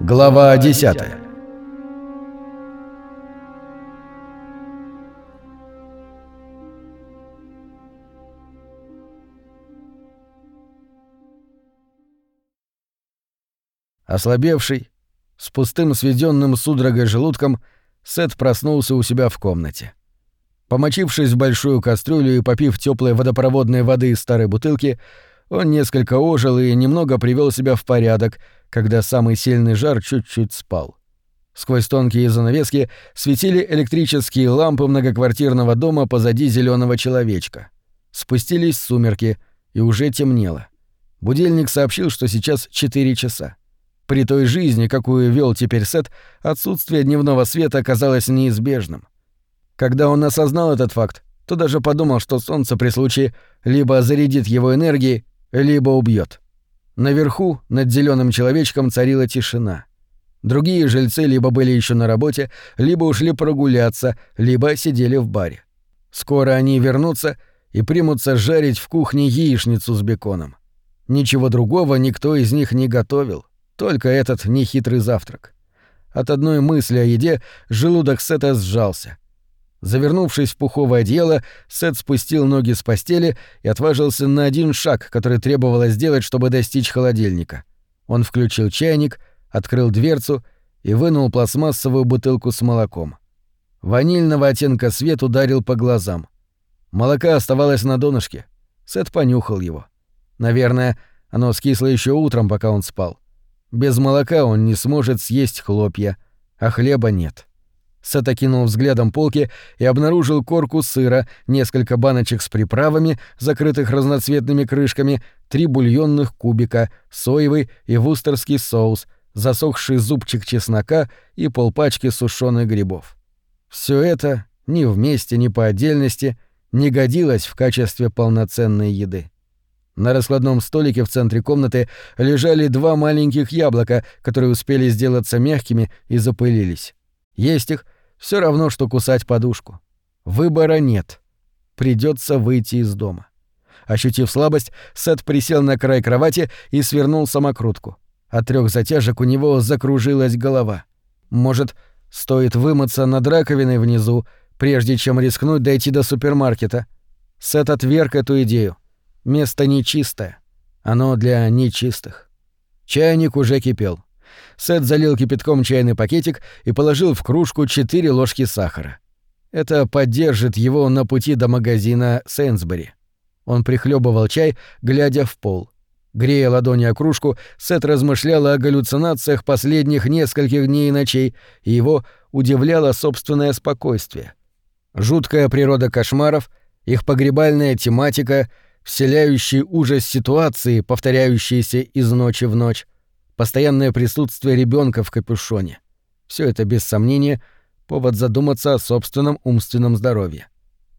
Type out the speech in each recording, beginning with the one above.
Глава 10 Ослабевший, с пустым сведенным судорогой желудком, Сет проснулся у себя в комнате. Помочившись в большую кастрюлю и попив теплой водопроводной воды из старой бутылки, он несколько ожил и немного привел себя в порядок, когда самый сильный жар чуть-чуть спал. Сквозь тонкие занавески светили электрические лампы многоквартирного дома позади зеленого человечка. Спустились сумерки, и уже темнело. Будильник сообщил, что сейчас 4 часа. При той жизни, какую вел теперь Сет, отсутствие дневного света оказалось неизбежным. Когда он осознал этот факт, то даже подумал, что солнце при случае либо зарядит его энергией, либо убьет. Наверху, над зеленым человечком, царила тишина. Другие жильцы либо были еще на работе, либо ушли прогуляться, либо сидели в баре. Скоро они вернутся и примутся жарить в кухне яичницу с беконом. Ничего другого никто из них не готовил. Только этот нехитрый завтрак. От одной мысли о еде желудок Сета сжался. Завернувшись в пуховое одеяло, Сет спустил ноги с постели и отважился на один шаг, который требовалось сделать, чтобы достичь холодильника. Он включил чайник, открыл дверцу и вынул пластмассовую бутылку с молоком. Ванильного оттенка свет ударил по глазам. Молока оставалось на донышке. Сет понюхал его. Наверное, оно скисло еще утром, пока он спал. Без молока он не сможет съесть хлопья, а хлеба нет. Сет окинул взглядом полки и обнаружил корку сыра, несколько баночек с приправами, закрытых разноцветными крышками, три бульонных кубика, соевый и вустерский соус, засохший зубчик чеснока и полпачки сушеных грибов. Все это ни вместе, ни по отдельности не годилось в качестве полноценной еды. На раскладном столике в центре комнаты лежали два маленьких яблока, которые успели сделаться мягкими и запылились. Есть их все равно, что кусать подушку. Выбора нет. Придется выйти из дома. Ощутив слабость, Сет присел на край кровати и свернул самокрутку. От трех затяжек у него закружилась голова. Может, стоит вымыться над раковиной внизу, прежде чем рискнуть дойти до супермаркета. Сет отверг эту идею. Место нечистое. Оно для нечистых. Чайник уже кипел. Сет залил кипятком чайный пакетик и положил в кружку четыре ложки сахара. Это поддержит его на пути до магазина Сенсбери. Он прихлебывал чай, глядя в пол. Грея ладони о кружку, Сет размышлял о галлюцинациях последних нескольких дней и ночей, и его удивляло собственное спокойствие. Жуткая природа кошмаров, их погребальная тематика — вселяющий ужас ситуации, повторяющиеся из ночи в ночь, постоянное присутствие ребенка в капюшоне. Все это, без сомнения, повод задуматься о собственном умственном здоровье.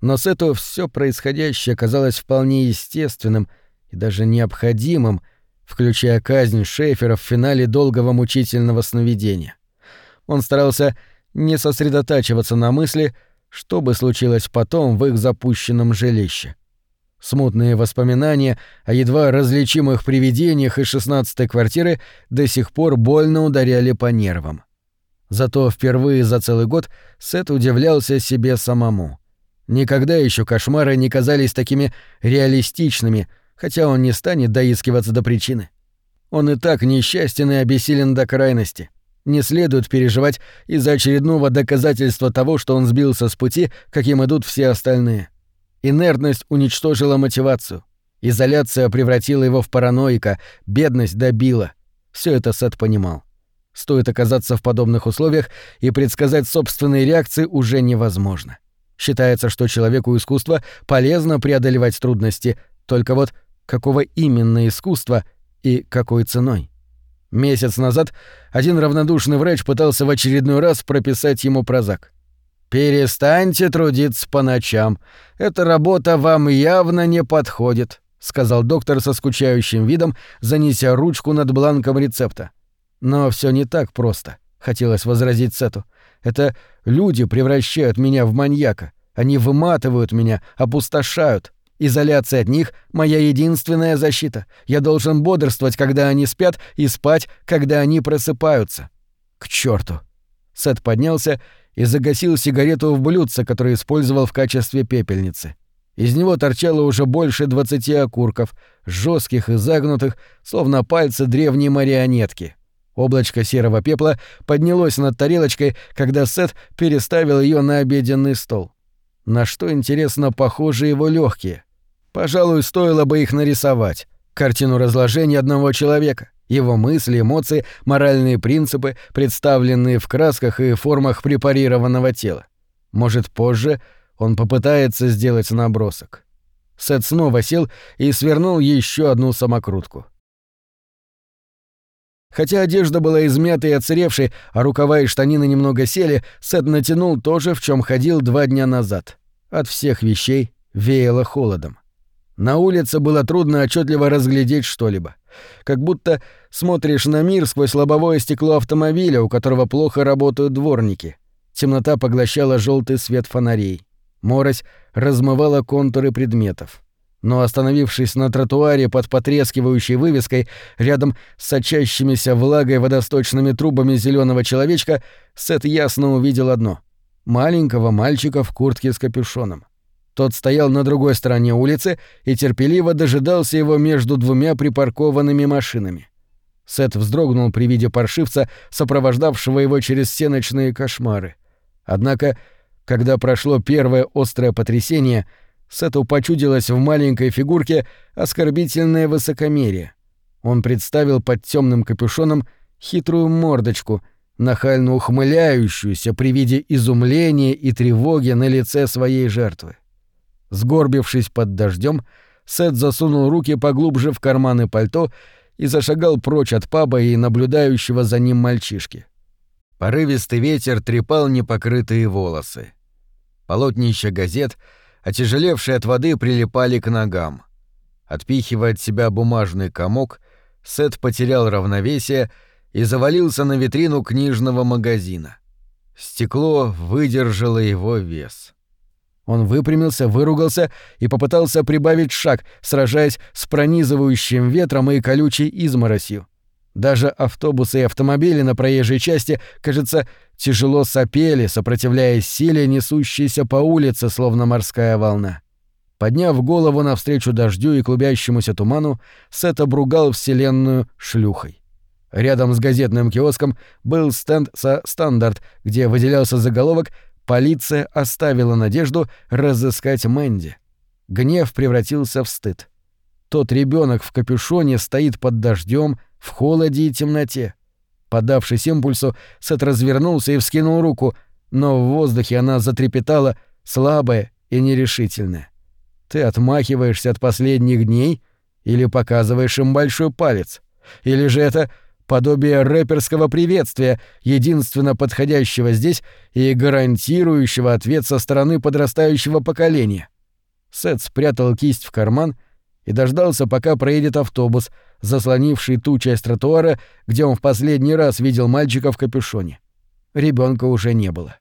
Но с этого все происходящее казалось вполне естественным и даже необходимым, включая казнь Шейфера в финале долгого мучительного сновидения. Он старался не сосредотачиваться на мысли, что бы случилось потом в их запущенном жилище. Смутные воспоминания о едва различимых привидениях из шестнадцатой квартиры до сих пор больно ударяли по нервам. Зато впервые за целый год Сет удивлялся себе самому. Никогда еще кошмары не казались такими реалистичными, хотя он не станет доискиваться до причины. Он и так несчастен и обессилен до крайности. Не следует переживать из-за очередного доказательства того, что он сбился с пути, каким идут все остальные. Инертность уничтожила мотивацию. Изоляция превратила его в параноика, бедность добила. Все это Сет понимал. Стоит оказаться в подобных условиях, и предсказать собственные реакции уже невозможно. Считается, что человеку искусства полезно преодолевать трудности, только вот какого именно искусства и какой ценой. Месяц назад один равнодушный врач пытался в очередной раз прописать ему прозак. «Перестаньте трудиться по ночам. Эта работа вам явно не подходит», — сказал доктор со скучающим видом, занеся ручку над бланком рецепта. «Но все не так просто», — хотелось возразить Сету. «Это люди превращают меня в маньяка. Они выматывают меня, опустошают. Изоляция от них — моя единственная защита. Я должен бодрствовать, когда они спят, и спать, когда они просыпаются. К черту! Сет поднялся и загасил сигарету в блюдце, которое использовал в качестве пепельницы. Из него торчало уже больше двадцати окурков, жестких и загнутых, словно пальцы древней марионетки. Облачко серого пепла поднялось над тарелочкой, когда Сет переставил ее на обеденный стол. На что, интересно, похожи его легкие? Пожалуй, стоило бы их нарисовать. Картину разложения одного человека, его мысли, эмоции, моральные принципы, представленные в красках и формах препарированного тела. Может, позже он попытается сделать набросок. Сет снова сел и свернул еще одну самокрутку. Хотя одежда была измятой и отсыревшей, а рукава и штанины немного сели, Сет натянул то же, в чем ходил два дня назад. От всех вещей веяло холодом. На улице было трудно отчетливо разглядеть что-либо. Как будто смотришь на мир сквозь лобовое стекло автомобиля, у которого плохо работают дворники. Темнота поглощала желтый свет фонарей. Морось размывала контуры предметов. Но остановившись на тротуаре под потрескивающей вывеской, рядом с сочащимися влагой водосточными трубами зеленого человечка, Сет ясно увидел одно — маленького мальчика в куртке с капюшоном. Тот стоял на другой стороне улицы и терпеливо дожидался его между двумя припаркованными машинами. Сет вздрогнул при виде паршивца, сопровождавшего его через все ночные кошмары. Однако когда прошло первое острое потрясение, Сету почудилось в маленькой фигурке оскорбительное высокомерие. Он представил под темным капюшоном хитрую мордочку, нахально ухмыляющуюся при виде изумления и тревоги на лице своей жертвы. Сгорбившись под дождем, Сет засунул руки поглубже в карманы пальто и зашагал прочь от паба и наблюдающего за ним мальчишки. Порывистый ветер трепал непокрытые волосы. Полотнища газет, отяжелевшие от воды, прилипали к ногам. Отпихивая от себя бумажный комок, Сет потерял равновесие и завалился на витрину книжного магазина. Стекло выдержало его вес. Он выпрямился, выругался и попытался прибавить шаг, сражаясь с пронизывающим ветром и колючей изморосью. Даже автобусы и автомобили на проезжей части, кажется, тяжело сопели, сопротивляясь силе, несущейся по улице, словно морская волна. Подняв голову навстречу дождю и клубящемуся туману, Сет обругал Вселенную шлюхой. Рядом с газетным киоском был стенд со «Стандарт», где выделялся заголовок «Полиция оставила надежду разыскать Мэнди». Гнев превратился в стыд. Тот ребенок в капюшоне стоит под дождем, в холоде и темноте. Подавшись импульсу, Сет развернулся и вскинул руку, но в воздухе она затрепетала, слабая и нерешительная. Ты отмахиваешься от последних дней или показываешь им большой палец? Или же это подобие рэперского приветствия, единственно подходящего здесь и гарантирующего ответ со стороны подрастающего поколения? Сет спрятал кисть в карман и дождался, пока проедет автобус, заслонивший ту часть тротуара, где он в последний раз видел мальчика в капюшоне. Ребенка уже не было.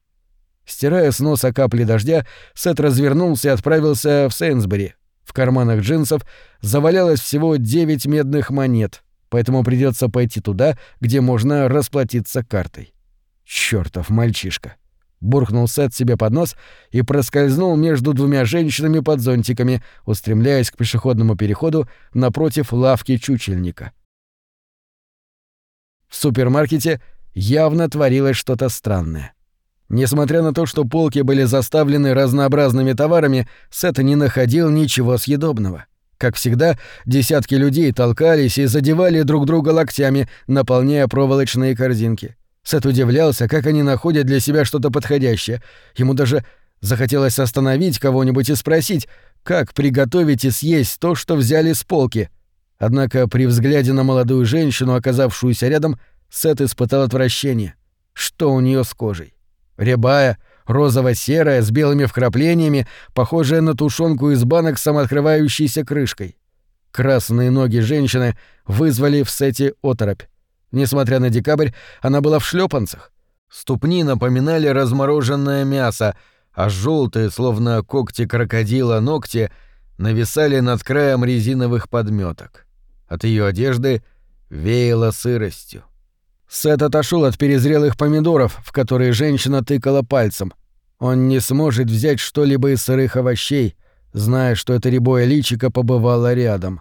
Стирая с носа капли дождя, Сет развернулся и отправился в Сейнсбери. В карманах джинсов завалялось всего девять медных монет, поэтому придется пойти туда, где можно расплатиться картой. Чёртов мальчишка буркнул Сет себе под нос и проскользнул между двумя женщинами под зонтиками, устремляясь к пешеходному переходу напротив лавки чучельника. В супермаркете явно творилось что-то странное. Несмотря на то, что полки были заставлены разнообразными товарами, Сет не находил ничего съедобного. Как всегда, десятки людей толкались и задевали друг друга локтями, наполняя проволочные корзинки. Сет удивлялся, как они находят для себя что-то подходящее. Ему даже захотелось остановить кого-нибудь и спросить, как приготовить и съесть то, что взяли с полки. Однако при взгляде на молодую женщину, оказавшуюся рядом, Сет испытал отвращение. Что у нее с кожей? Рябая, розово-серая, с белыми вкраплениями, похожая на тушенку из банок с самооткрывающейся крышкой. Красные ноги женщины вызвали в Сете оторопь. Несмотря на декабрь, она была в шлепанцах. Ступни напоминали размороженное мясо, а желтые, словно когти крокодила, ногти нависали над краем резиновых подметок. От ее одежды веяло сыростью. Сет отошел от перезрелых помидоров, в которые женщина тыкала пальцем. Он не сможет взять что-либо из сырых овощей, зная, что это рябое личико побывало рядом.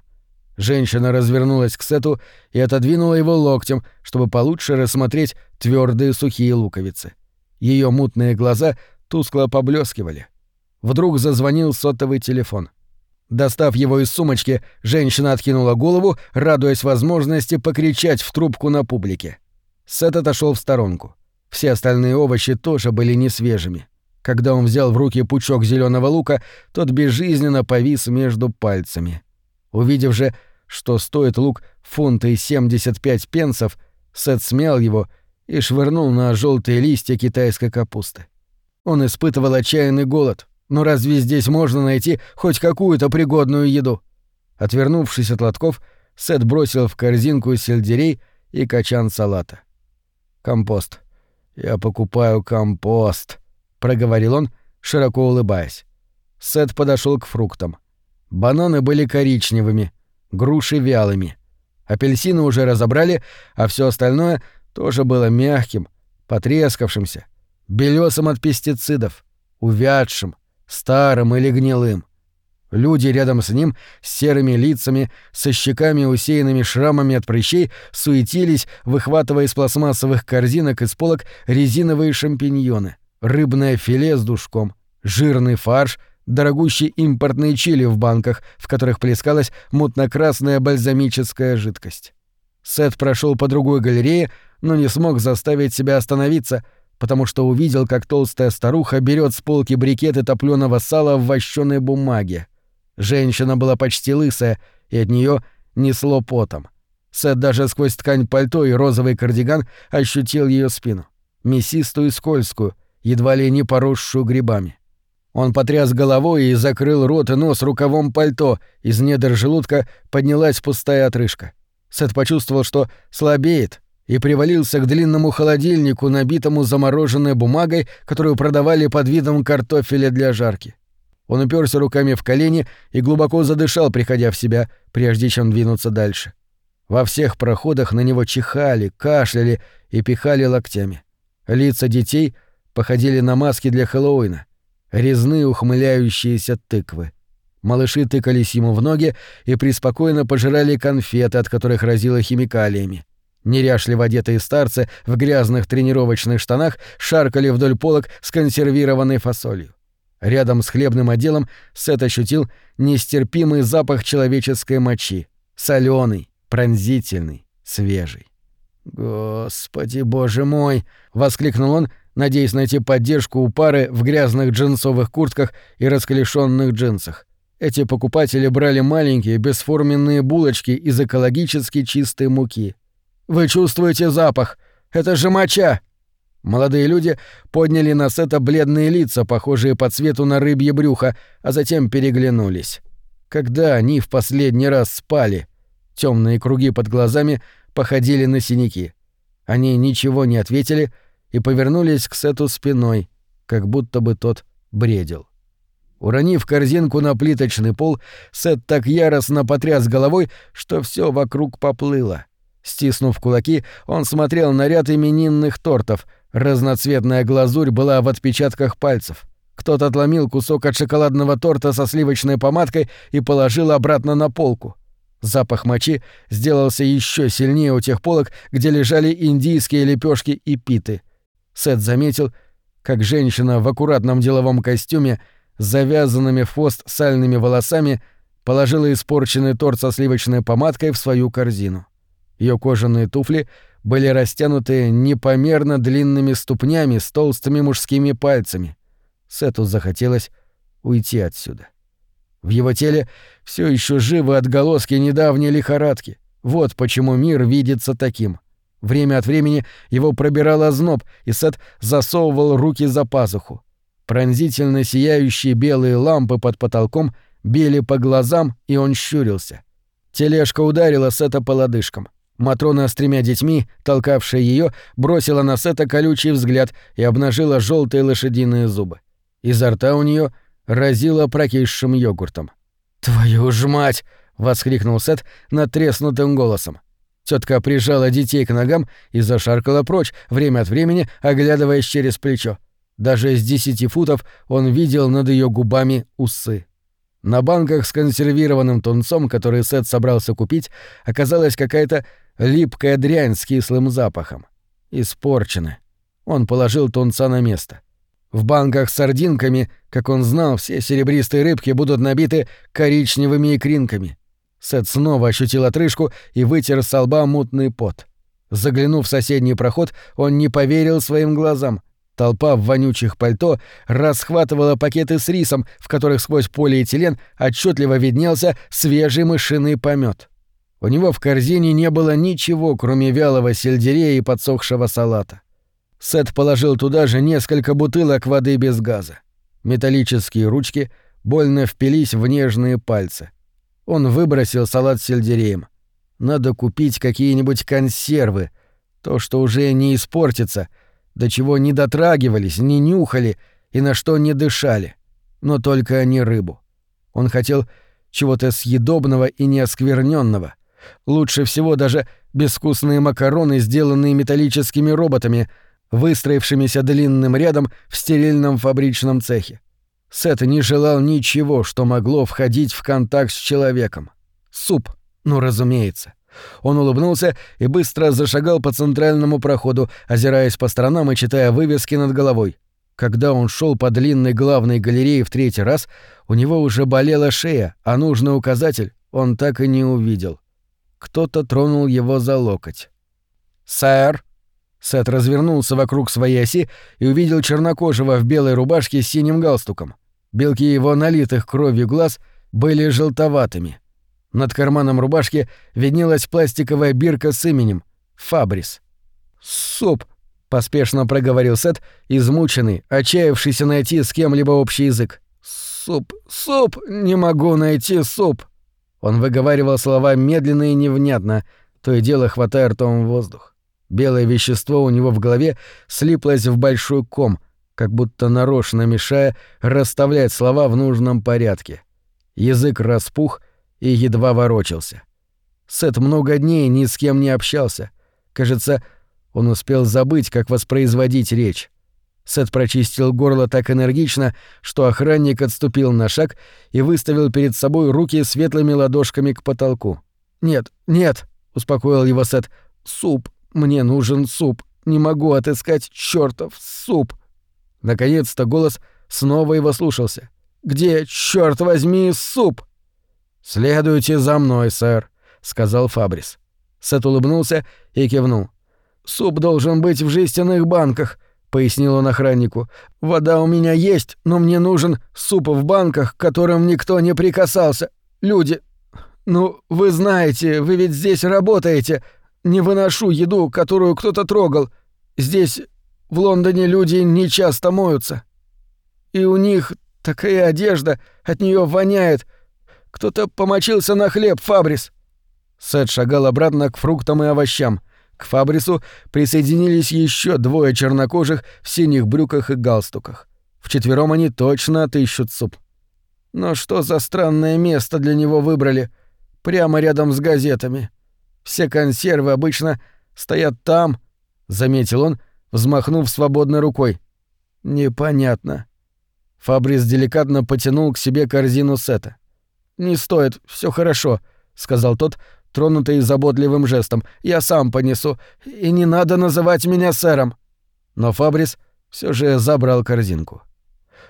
Женщина развернулась к Сету и отодвинула его локтем, чтобы получше рассмотреть твердые сухие луковицы. Ее мутные глаза тускло поблескивали. Вдруг зазвонил сотовый телефон. Достав его из сумочки, женщина откинула голову, радуясь возможности покричать в трубку на публике. Сет отошел в сторонку. Все остальные овощи тоже были несвежими. Когда он взял в руки пучок зеленого лука, тот безжизненно повис между пальцами. Увидев же, что стоит лук фунта и 75 пенсов, Сет смял его и швырнул на желтые листья китайской капусты. Он испытывал отчаянный голод, но разве здесь можно найти хоть какую-то пригодную еду? Отвернувшись от лотков, Сет бросил в корзинку сельдерей и качан салата. «Компост. Я покупаю компост», — проговорил он, широко улыбаясь. Сет подошел к фруктам. Бананы были коричневыми, груши вялыми. Апельсины уже разобрали, а все остальное тоже было мягким, потрескавшимся, белесым от пестицидов, увядшим, старым или гнилым. Люди рядом с ним, с серыми лицами, со щеками, усеянными шрамами от прыщей, суетились, выхватывая из пластмассовых корзинок из полок резиновые шампиньоны, рыбное филе с душком, жирный фарш, дорогущие импортные чили в банках, в которых плескалась мутно-красная бальзамическая жидкость. Сет прошел по другой галерее, но не смог заставить себя остановиться — потому что увидел, как толстая старуха берет с полки брикеты топлёного сала в вощеной бумаге. Женщина была почти лысая, и от нее несло потом. Сет даже сквозь ткань пальто и розовый кардиган ощутил ее спину. Мясистую и скользкую, едва ли не поросшую грибами. Он потряс головой и закрыл рот и нос рукавом пальто, из недр желудка поднялась пустая отрыжка. Сет почувствовал, что слабеет, и привалился к длинному холодильнику, набитому замороженной бумагой, которую продавали под видом картофеля для жарки. Он уперся руками в колени и глубоко задышал, приходя в себя, прежде чем двинуться дальше. Во всех проходах на него чихали, кашляли и пихали локтями. Лица детей походили на маски для Хэллоуина, резные ухмыляющиеся тыквы. Малыши тыкались ему в ноги и преспокойно пожирали конфеты, от которых разило химикалиями. Неряшливо одетые старцы в грязных тренировочных штанах шаркали вдоль полок с консервированной фасолью. Рядом с хлебным отделом Сет ощутил нестерпимый запах человеческой мочи. соленый, пронзительный, свежий. «Господи, боже мой!» — воскликнул он, надеясь найти поддержку у пары в грязных джинсовых куртках и расклешенных джинсах. Эти покупатели брали маленькие бесформенные булочки из экологически чистой муки. Вы чувствуете запах? Это же моча!» Молодые люди подняли на Сета бледные лица, похожие по цвету на рыбье брюхо, а затем переглянулись. Когда они в последний раз спали, темные круги под глазами походили на синяки. Они ничего не ответили и повернулись к Сету спиной, как будто бы тот бредил. Уронив корзинку на плиточный пол, Сет так яростно потряс головой, что все вокруг поплыло. Стиснув кулаки, он смотрел на ряд именинных тортов. Разноцветная глазурь была в отпечатках пальцев. Кто-то отломил кусок от шоколадного торта со сливочной помадкой и положил обратно на полку. Запах мочи сделался еще сильнее у тех полок, где лежали индийские лепешки и питы. Сет заметил, как женщина в аккуратном деловом костюме с завязанными в хвост сальными волосами положила испорченный торт со сливочной помадкой в свою корзину. Ее кожаные туфли были растянуты непомерно длинными ступнями с толстыми мужскими пальцами. Сету захотелось уйти отсюда. В его теле все еще живы отголоски недавней лихорадки. Вот почему мир видится таким. Время от времени его пробирал озноб, и Сет засовывал руки за пазуху. Пронзительно сияющие белые лампы под потолком били по глазам, и он щурился. Тележка ударила Сета по лодыжкам. Матрона с тремя детьми, толкавшая ее, бросила на Сета колючий взгляд и обнажила желтые лошадиные зубы. Изо рта у нее разило прокисшим йогуртом. «Твою ж мать!» — воскликнул Сет натреснутым голосом. Тетка прижала детей к ногам и зашаркала прочь, время от времени оглядываясь через плечо. Даже с десяти футов он видел над ее губами усы. На банках с консервированным тунцом, который Сет собрался купить, оказалась какая-то липкая дрянь с кислым запахом. Испорчена. Он положил тунца на место. В банках с сардинками, как он знал, все серебристые рыбки будут набиты коричневыми икринками. Сет снова ощутил отрыжку и вытер с лба мутный пот. Заглянув в соседний проход, он не поверил своим глазам. Толпа в вонючих пальто расхватывала пакеты с рисом, в которых сквозь полиэтилен отчетливо виднелся свежий мышиный помет. У него в корзине не было ничего, кроме вялого сельдерея и подсохшего салата. Сет положил туда же несколько бутылок воды без газа. Металлические ручки больно впились в нежные пальцы. Он выбросил салат с сельдереем. Надо купить какие-нибудь консервы, то, что уже не испортится, до чего не дотрагивались, не нюхали и на что не дышали, но только не рыбу. Он хотел чего-то съедобного и неоскверненного. Лучше всего даже безвкусные макароны, сделанные металлическими роботами, выстроившимися длинным рядом в стерильном фабричном цехе. Сет не желал ничего, что могло входить в контакт с человеком. Суп, ну разумеется. Он улыбнулся и быстро зашагал по центральному проходу, озираясь по сторонам и читая вывески над головой. Когда он шел по длинной главной галерее в третий раз, у него уже болела шея, а нужный указатель он так и не увидел. Кто-то тронул его за локоть. «Сэр!» Сет развернулся вокруг своей оси и увидел чернокожего в белой рубашке с синим галстуком. Белки его налитых кровью глаз были желтоватыми. Над карманом рубашки виднелась пластиковая бирка с именем — Фабрис. «Суп!» — поспешно проговорил Сет, измученный, отчаявшийся найти с кем-либо общий язык. «Суп! Суп! Не могу найти суп!» Он выговаривал слова медленно и невнятно, то и дело хватая ртом воздух. Белое вещество у него в голове слиплось в большой ком, как будто нарочно мешая расставлять слова в нужном порядке. Язык распух и едва ворочался. Сет много дней ни с кем не общался. Кажется, он успел забыть, как воспроизводить речь. Сет прочистил горло так энергично, что охранник отступил на шаг и выставил перед собой руки светлыми ладошками к потолку. «Нет, нет», — успокоил его Сет, — «суп, мне нужен суп. Не могу отыскать чертов суп. Наконец-то голос снова его слушался. Где, черт возьми, суп? Следуйте за мной, сэр, сказал Фабрис. Сет улыбнулся и кивнул. Суп должен быть в жестяных банках, пояснил он охраннику. Вода у меня есть, но мне нужен суп в банках, к которым никто не прикасался. Люди, ну, вы знаете, вы ведь здесь работаете. Не выношу еду, которую кто-то трогал. Здесь, в Лондоне, люди не часто моются. И у них такая одежда, от нее воняет. Кто-то помочился на хлеб, Фабрис». Сет шагал обратно к фруктам и овощам. К Фабрису присоединились еще двое чернокожих в синих брюках и галстуках. Вчетвером они точно отыщут суп. Но что за странное место для него выбрали? Прямо рядом с газетами. Все консервы обычно стоят там, заметил он, взмахнув свободной рукой. Непонятно. Фабрис деликатно потянул к себе корзину сета. Не стоит, все хорошо, сказал тот, тронутый заботливым жестом. Я сам понесу, и не надо называть меня сэром. Но Фабрис все же забрал корзинку.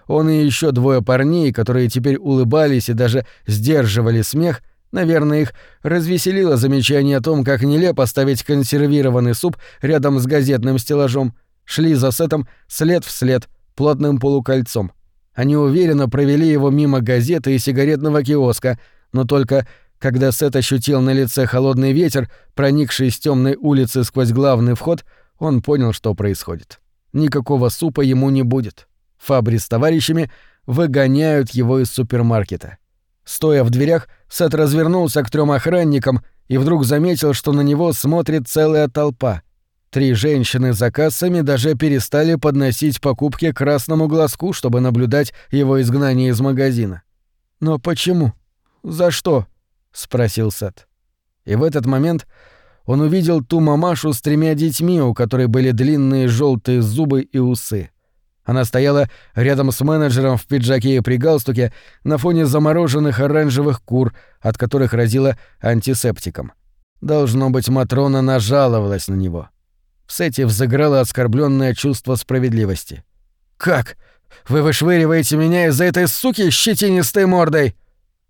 Он и еще двое парней, которые теперь улыбались и даже сдерживали смех, Наверное, их развеселило замечание о том, как нелепо ставить консервированный суп рядом с газетным стеллажом. Шли за Сетом след в след, плотным полукольцом. Они уверенно провели его мимо газеты и сигаретного киоска, но только когда Сет ощутил на лице холодный ветер, проникший с темной улицы сквозь главный вход, он понял, что происходит. Никакого супа ему не будет. Фабри с товарищами выгоняют его из супермаркета. Стоя в дверях, Сет развернулся к трем охранникам и вдруг заметил, что на него смотрит целая толпа. Три женщины за кассами даже перестали подносить покупки к красному глазку, чтобы наблюдать его изгнание из магазина. Но почему? за что?» — спросил Сет. И в этот момент он увидел ту мамашу с тремя детьми, у которой были длинные желтые зубы и усы. Она стояла рядом с менеджером в пиджаке и при галстуке на фоне замороженных оранжевых кур, от которых разило антисептиком. Должно быть, Матрона нажаловалась на него. В Сете взыграло оскорбленное чувство справедливости. «Как? Вы вышвыриваете меня из-за этой суки щетинистой мордой?»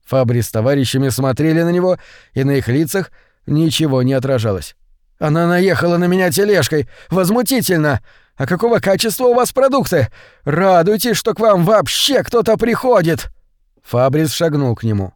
Фабри с товарищами смотрели на него, и на их лицах ничего не отражалось. «Она наехала на меня тележкой! Возмутительно! А какого качества у вас продукты? Радуйтесь, что к вам вообще кто-то приходит!» Фабрис шагнул к нему.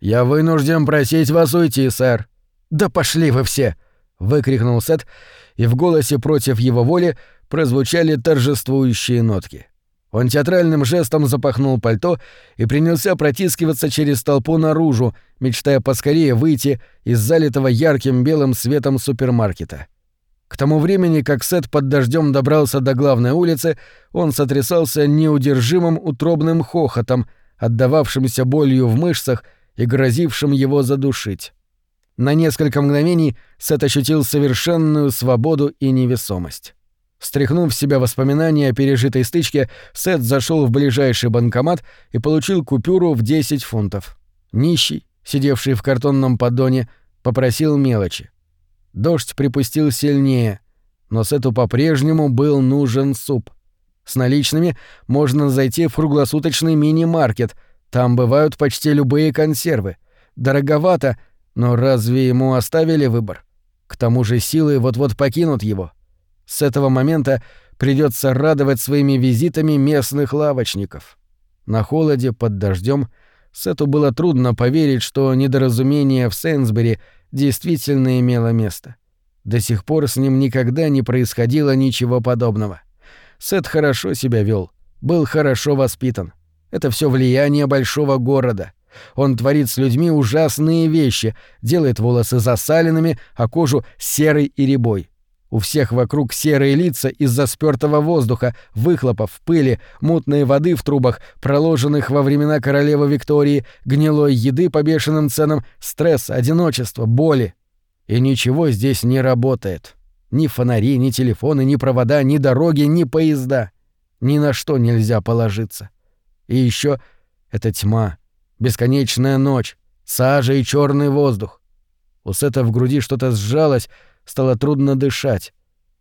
«Я вынужден просить вас уйти, сэр». «Да пошли вы все!» — выкрикнул Сет, и в голосе против его воли прозвучали торжествующие нотки. Он театральным жестом запахнул пальто и принялся протискиваться через толпу наружу, мечтая поскорее выйти из залитого ярким белым светом супермаркета. К тому времени, как Сет под дождем добрался до главной улицы, он сотрясался неудержимым утробным хохотом, отдававшимся болью в мышцах и грозившим его задушить. На несколько мгновений Сет ощутил совершенную свободу и невесомость. Стряхнув в себя воспоминания о пережитой стычке, Сет зашел в ближайший банкомат и получил купюру в 10 фунтов. Нищий, сидевший в картонном поддоне, попросил мелочи. Дождь припустил сильнее, но Сету по-прежнему был нужен суп. С наличными можно зайти в круглосуточный мини-маркет, там бывают почти любые консервы. Дороговато, но разве ему оставили выбор? К тому же силы вот-вот покинут его. С этого момента придется радовать своими визитами местных лавочников. На холоде, под дождем, Сету было трудно поверить, что недоразумение в Сейнсбери действительно имело место. До сих пор с ним никогда не происходило ничего подобного. Сет хорошо себя вел, был хорошо воспитан. Это все влияние большого города. Он творит с людьми ужасные вещи, делает волосы засаленными, а кожу серой и рябой. У всех вокруг серые лица из-за спёртого воздуха, выхлопов, пыли, мутной воды в трубах, проложенных во времена королевы Виктории, гнилой еды по бешеным ценам, стресс, одиночество, боли. И ничего здесь не работает. Ни фонари, ни телефоны, ни провода, ни дороги, ни поезда. Ни на что нельзя положиться. И еще эта тьма, бесконечная ночь, сажа и черный воздух. У Сета в груди что-то сжалось, Стало трудно дышать.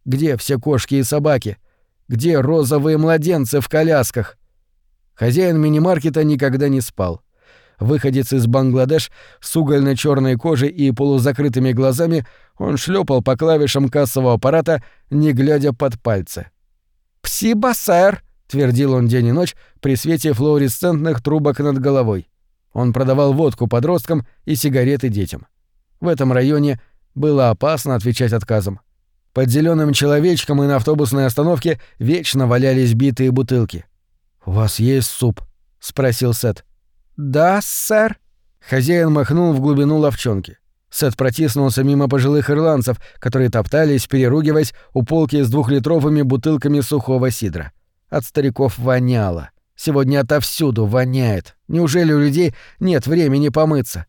Где все кошки и собаки? Где розовые младенцы в колясках? Хозяин мини-маркета никогда не спал. Выходец из Бангладеш с угольно черной кожей и полузакрытыми глазами, он шлепал по клавишам кассового аппарата, не глядя под пальцы. «Псиба, сэр!» — твердил он день и ночь при свете флуоресцентных трубок над головой. Он продавал водку подросткам и сигареты детям. В этом районе было опасно отвечать отказом. Под зеленым человечком и на автобусной остановке вечно валялись битые бутылки. «У вас есть суп?» — спросил Сет. «Да, сэр». Хозяин махнул в глубину ловчонки. Сет протиснулся мимо пожилых ирландцев, которые топтались, переругиваясь у полки с двухлитровыми бутылками сухого сидра. От стариков воняло. Сегодня отовсюду воняет. Неужели у людей нет времени помыться?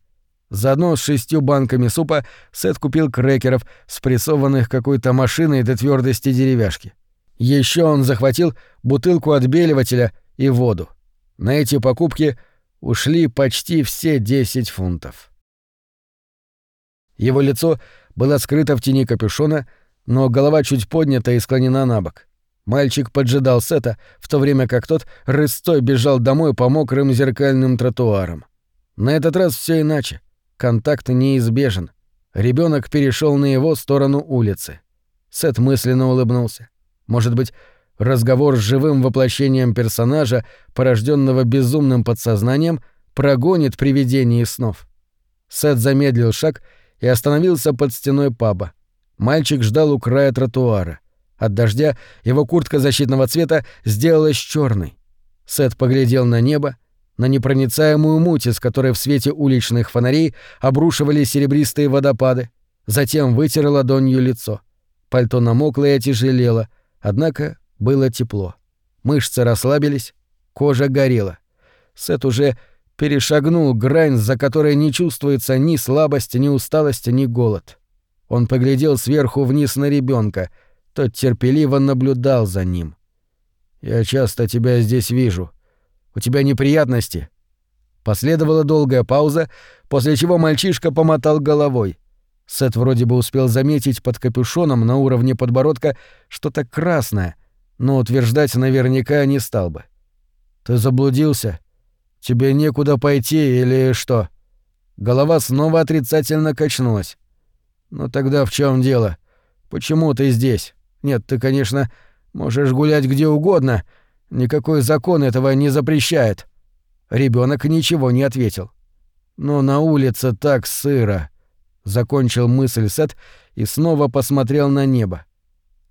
Заодно с шестью банками супа Сет купил крекеров, спрессованных какой-то машиной до твердости деревяшки. Еще он захватил бутылку отбеливателя и воду. На эти покупки ушли почти все 10 фунтов. Его лицо было скрыто в тени капюшона, но голова чуть поднята и склонена на бок. Мальчик поджидал Сета, в то время как тот рысцой бежал домой по мокрым зеркальным тротуарам. На этот раз все иначе. Контакт неизбежен. Ребенок перешел на его сторону улицы. Сет мысленно улыбнулся. Может быть, разговор с живым воплощением персонажа, порожденного безумным подсознанием, прогонит привидение снов. Сет замедлил шаг и остановился под стеной паба. Мальчик ждал у края тротуара. От дождя его куртка защитного цвета сделалась черной. Сет поглядел на небо, на непроницаемую муть, из которой в свете уличных фонарей обрушивали серебристые водопады, затем вытер ладонью лицо. Пальто намокло и отяжелело, однако было тепло. Мышцы расслабились, кожа горела. Сет уже перешагнул грань, за которой не чувствуется ни слабость, ни усталость, ни голод. Он поглядел сверху вниз на ребенка, тот терпеливо наблюдал за ним. «Я часто тебя здесь вижу. У тебя неприятности?» Последовала долгая пауза, после чего мальчишка помотал головой. Сет вроде бы успел заметить под капюшоном на уровне подбородка что-то красное, но утверждать наверняка не стал бы. «Ты заблудился? Тебе некуда пойти или что?» Голова снова отрицательно качнулась. «Ну тогда в чем дело? Почему ты здесь? Нет, ты, конечно, можешь гулять где угодно. Никакой закон этого не запрещает». Ребенок ничего не ответил. «Но на улице так сыро», — закончил мысль Сет и снова посмотрел на небо.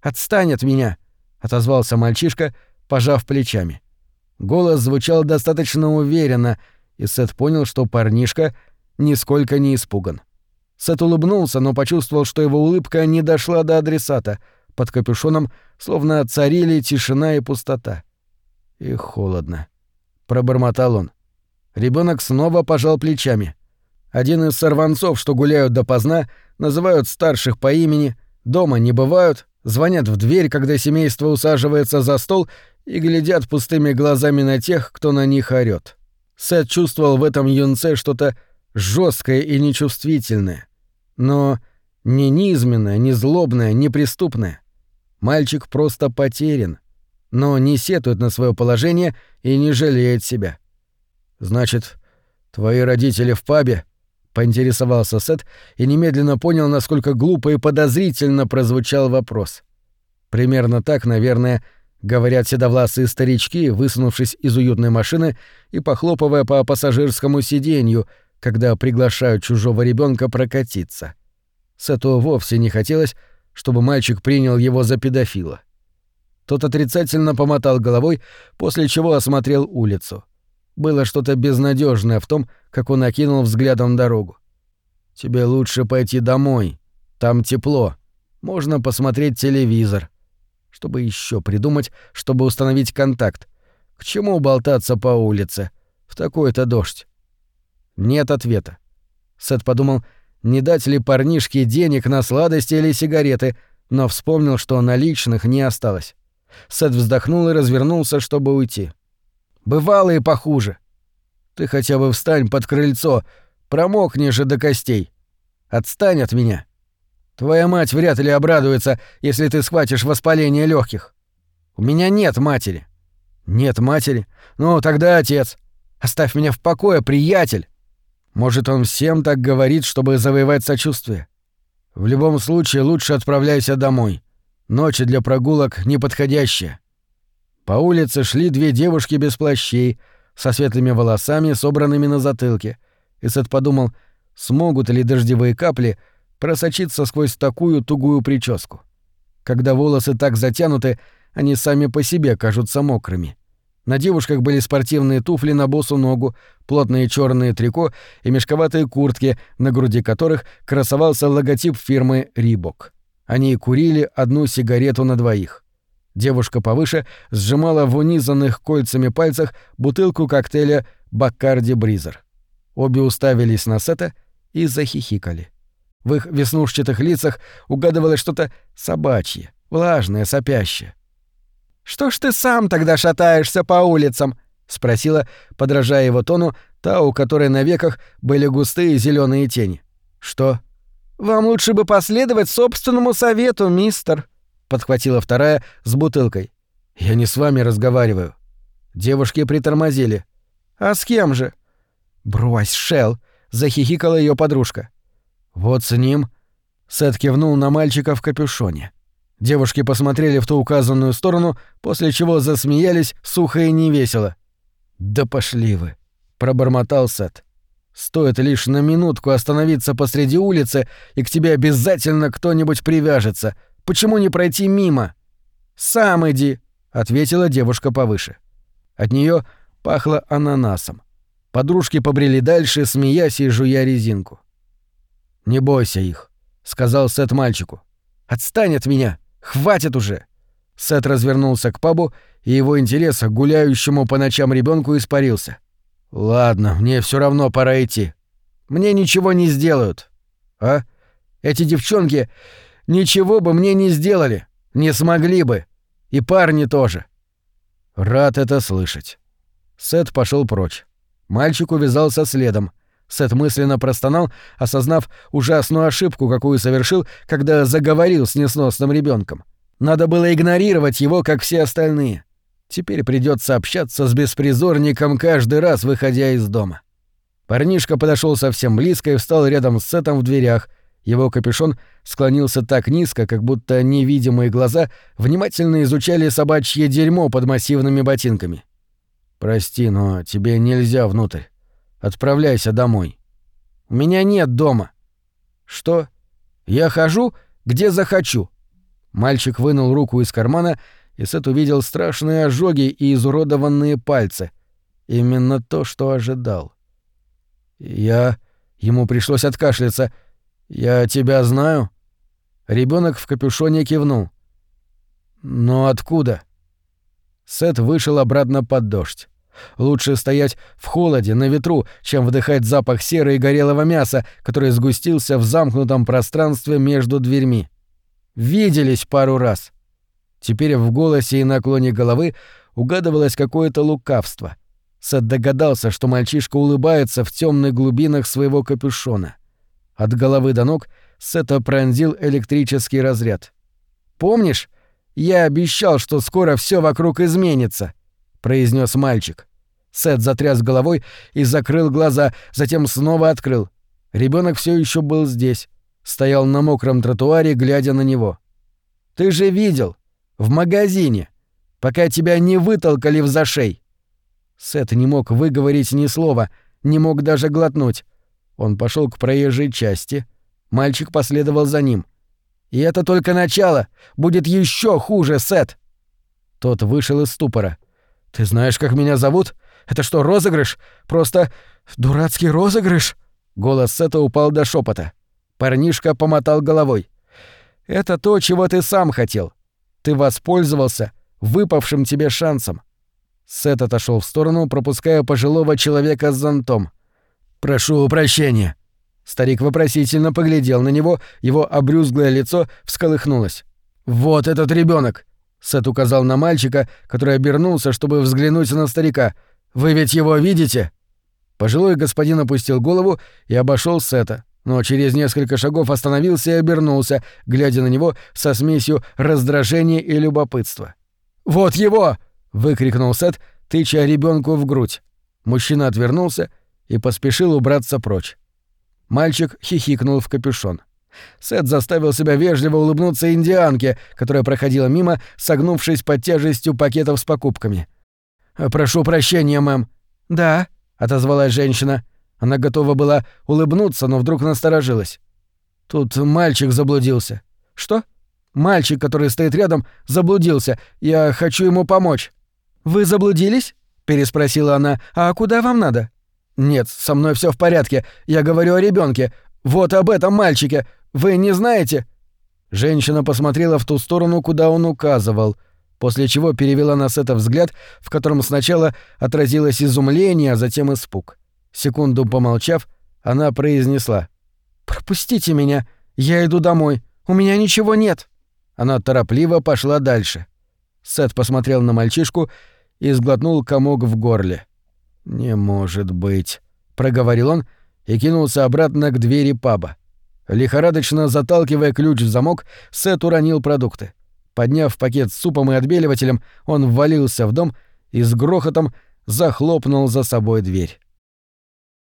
«Отстань от меня!» — отозвался мальчишка, пожав плечами. Голос звучал достаточно уверенно, и Сет понял, что парнишка нисколько не испуган. Сет улыбнулся, но почувствовал, что его улыбка не дошла до адресата. Под капюшоном словно царили тишина и пустота. И холодно. Пробормотал он. Ребенок снова пожал плечами. Один из сорванцов, что гуляют допоздна, называют старших по имени, дома не бывают, звонят в дверь, когда семейство усаживается за стол и глядят пустыми глазами на тех, кто на них орёт. Сет чувствовал в этом юнце что-то жесткое и нечувствительное, но не низменное, не злобное, не преступное. Мальчик просто потерян, но не сетует на свое положение и не жалеет себя. Значит, твои родители в пабе? поинтересовался Сет и немедленно понял, насколько глупо и подозрительно прозвучал вопрос. Примерно так, наверное, говорят седовласые старички, высунувшись из уютной машины и похлопывая по пассажирскому сиденью, когда приглашают чужого ребенка прокатиться. Сету вовсе не хотелось, чтобы мальчик принял его за педофила. Тот отрицательно помотал головой, после чего осмотрел улицу. Было что-то безнадежное в том, как он окинул взглядом дорогу. «Тебе лучше пойти домой. Там тепло. Можно посмотреть телевизор. Чтобы еще придумать, чтобы установить контакт. К чему болтаться по улице? В такой-то дождь». Нет ответа. Сет подумал, не дать ли парнишке денег на сладости или сигареты, но вспомнил, что наличных не осталось. Сет вздохнул и развернулся, чтобы уйти. Бывало и похуже. Ты хотя бы встань под крыльцо, промокнешь же до костей. Отстань от меня. Твоя мать вряд ли обрадуется, если ты схватишь воспаление легких. У меня нет матери. Нет матери? Ну, тогда отец. Оставь меня в покое, приятель. Может, он всем так говорит, чтобы завоевать сочувствие. В любом случае, лучше отправляйся домой. Ночи для прогулок неподходящие. По улице шли две девушки без плащей, со светлыми волосами, собранными на затылке. И Сет подумал, смогут ли дождевые капли просочиться сквозь такую тугую прическу. Когда волосы так затянуты, они сами по себе кажутся мокрыми. На девушках были спортивные туфли на босу ногу, плотные черные трико и мешковатые куртки, на груди которых красовался логотип фирмы «Рибок». Они курили одну сигарету на двоих. Девушка повыше сжимала в унизанных кольцами пальцах бутылку коктейля «Баккарди Бризер». Обе уставились на Сета и захихикали. В их веснушчатых лицах угадывалось что-то собачье, влажное, сопящее. «Что ж ты сам тогда шатаешься по улицам?» — спросила, подражая его тону, та, у которой на веках были густые зеленые тени. «Что?» «Вам лучше бы последовать собственному совету, мистер», подхватила вторая с бутылкой. «Я не с вами разговариваю». Девушки притормозили. «А с кем же?» «Брось, Шел, захихикала ее подружка. «Вот с ним». Сет кивнул на мальчика в капюшоне. Девушки посмотрели в ту указанную сторону, после чего засмеялись сухо и невесело. «Да пошли вы», — пробормотал Сет. «Стоит лишь на минутку остановиться посреди улицы, и к тебе обязательно кто-нибудь привяжется, Почему не пройти мимо?» «Сам иди», — ответила девушка повыше. От нее пахло ананасом. Подружки побрели дальше, смеясь и жуя резинку. «Не бойся их», — сказал Сет мальчику. «Отстань от меня! Хватит уже!» Сет развернулся к пабу, и его интерес к гуляющему по ночам ребенку испарился. Ладно, мне все равно пора идти. Мне ничего не сделают. А? Эти девчонки ничего бы мне не сделали. Не смогли бы. И парни тоже. Рад это слышать. Сет пошел прочь. Мальчик увязался следом. Сет мысленно простонал, осознав ужасную ошибку, какую совершил, когда заговорил с несносным ребенком. Надо было игнорировать его, как все остальные. Теперь придется общаться с беспризорником каждый раз, выходя из дома. Парнишка подошел совсем близко и встал рядом с Сетом в дверях. Его капюшон склонился так низко, как будто невидимые глаза внимательно изучали собачье дерьмо под массивными ботинками. «Прости, но тебе нельзя внутрь. Отправляйся домой». «У меня нет дома». «Что? Я хожу, где захочу». Мальчик вынул руку из кармана и Сет увидел страшные ожоги и изуродованные пальцы. Именно то, что ожидал. «Я...» Ему пришлось откашляться. «Я тебя знаю?» Ребенок в капюшоне кивнул. «Но откуда?» Сет вышел обратно под дождь. Лучше стоять в холоде, на ветру, чем вдыхать запах серы и горелого мяса, который сгустился в замкнутом пространстве между дверьми. Виделись пару раз. Теперь в голосе и наклоне головы угадывалось какое-то лукавство. Сет догадался, что мальчишка улыбается в темных глубинах своего капюшона. От головы до ног Сета пронзил электрический разряд. «Помнишь, я обещал, что скоро все вокруг изменится», — произнес мальчик. Сет затряс головой и закрыл глаза, затем снова открыл. Ребенок все еще был здесь, стоял на мокром тротуаре, глядя на него. «Ты же видел, в магазине, пока тебя не вытолкали в зашей. Сет не мог выговорить ни слова, не мог даже глотнуть. Он пошел к проезжей части. Мальчик последовал за ним. И это только начало. Будет еще хуже, Сет. Тот вышел из ступора. Ты знаешь, как меня зовут? Это что, розыгрыш? Просто дурацкий розыгрыш? Голос Сета упал до шепота. Парнишка помотал головой. Это то, чего ты сам хотел. Ты воспользовался выпавшим тебе шансом. Сет отошел в сторону, пропуская пожилого человека с зонтом. «Прошу прощения». Старик вопросительно поглядел на него, его обрюзглое лицо всколыхнулось. «Вот этот ребенок. Сет указал на мальчика, который обернулся, чтобы взглянуть на старика. «Вы ведь его видите?» Пожилой господин опустил голову и обошел Сета но через несколько шагов остановился и обернулся, глядя на него со смесью раздражения и любопытства. «Вот его!» — выкрикнул Сет, тыча ребенку в грудь. Мужчина отвернулся и поспешил убраться прочь. Мальчик хихикнул в капюшон. Сет заставил себя вежливо улыбнуться индианке, которая проходила мимо, согнувшись под тяжестью пакетов с покупками. «Прошу прощения, мэм». «Да», — отозвалась женщина. Она готова была улыбнуться, но вдруг насторожилась. Тут мальчик заблудился. Что? Мальчик, который стоит рядом, заблудился. Я хочу ему помочь. Вы заблудились? переспросила она. А куда вам надо? Нет, со мной все в порядке. Я говорю о ребенке. Вот об этом мальчике. Вы не знаете? Женщина посмотрела в ту сторону, куда он указывал, после чего перевела на Сета взгляд, в котором сначала отразилось изумление, а затем испуг. Секунду помолчав, она произнесла. «Пропустите меня, я иду домой, у меня ничего нет». Она торопливо пошла дальше. Сет посмотрел на мальчишку и сглотнул комок в горле. «Не может быть», — проговорил он и кинулся обратно к двери паба. Лихорадочно заталкивая ключ в замок, Сет уронил продукты. Подняв пакет с супом и отбеливателем, он ввалился в дом и с грохотом захлопнул за собой дверь.